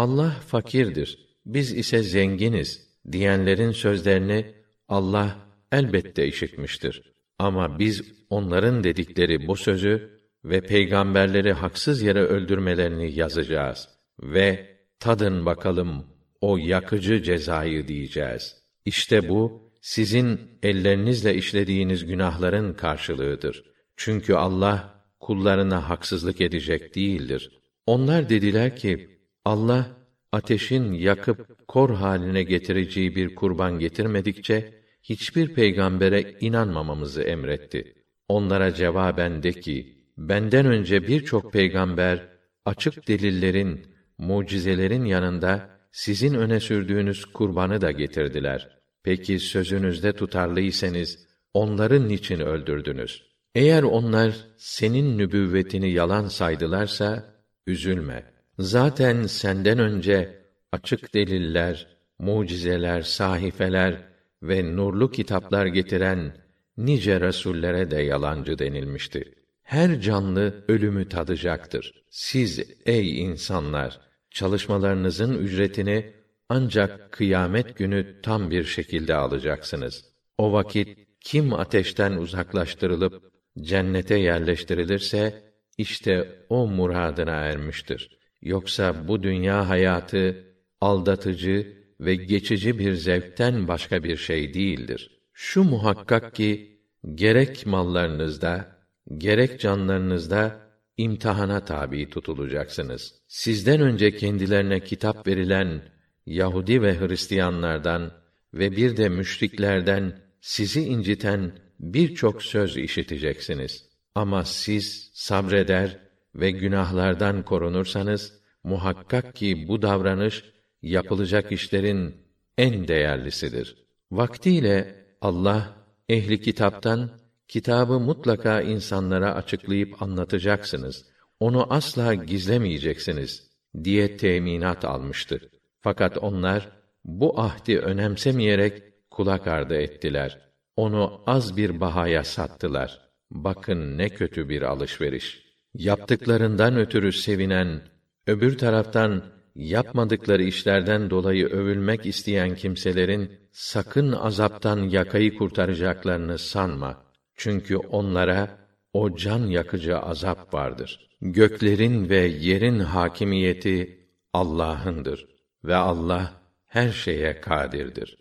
Allah fakirdir, biz ise zenginiz diyenlerin sözlerini Allah elbette işitmiştir. Ama biz onların dedikleri bu sözü ve peygamberleri haksız yere öldürmelerini yazacağız ve tadın bakalım o yakıcı cezayı diyeceğiz. İşte bu sizin ellerinizle işlediğiniz günahların karşılığıdır. Çünkü Allah kullarına haksızlık edecek değildir. Onlar dediler ki Allah ateşin yakıp kor haline getireceği bir kurban getirmedikçe hiçbir peygambere inanmamamızı emretti. Onlara cevaben de ki benden önce birçok peygamber açık delillerin, mucizelerin yanında sizin öne sürdüğünüz kurbanı da getirdiler. Peki sözünüzde tutarlıysanız onları niçin öldürdünüz? Eğer onlar senin nübüvvetini yalan saydılarsa üzülme. Zaten senden önce açık deliller, mucizeler, sahifeler ve nurlu kitaplar getiren nice rasullere de yalancı denilmişti. Her canlı ölümü tadacaktır. Siz ey insanlar çalışmalarınızın ücretini ancak kıyamet günü tam bir şekilde alacaksınız. O vakit kim ateşten uzaklaştırılıp cennete yerleştirilirse işte o muradına ermiştir. Yoksa bu dünya hayatı aldatıcı ve geçici bir zevkten başka bir şey değildir. Şu muhakkak ki gerek mallarınızda gerek canlarınızda imtihana tabi tutulacaksınız. Sizden önce kendilerine kitap verilen Yahudi ve Hristiyanlardan ve bir de müşriklerden sizi inciten birçok söz işiteceksiniz. Ama siz sabreder ve günahlardan korunursanız muhakkak ki bu davranış yapılacak işlerin en değerlisidir. Vaktiyle Allah ehli kitaptan kitabı mutlaka insanlara açıklayıp anlatacaksınız. Onu asla gizlemeyeceksiniz diye teminat almıştı. Fakat onlar bu ahdi önemsemeyerek kulak ardı ettiler. Onu az bir bahaya sattılar. Bakın ne kötü bir alışveriş. Yaptıklarından ötürü sevinen, öbür taraftan yapmadıkları işlerden dolayı övülmek isteyen kimselerin sakın azaptan yakayı kurtaracaklarını sanma. Çünkü onlara o can yakıcı azap vardır. Göklerin ve yerin hakimiyeti Allah'ındır ve Allah her şeye kadirdir.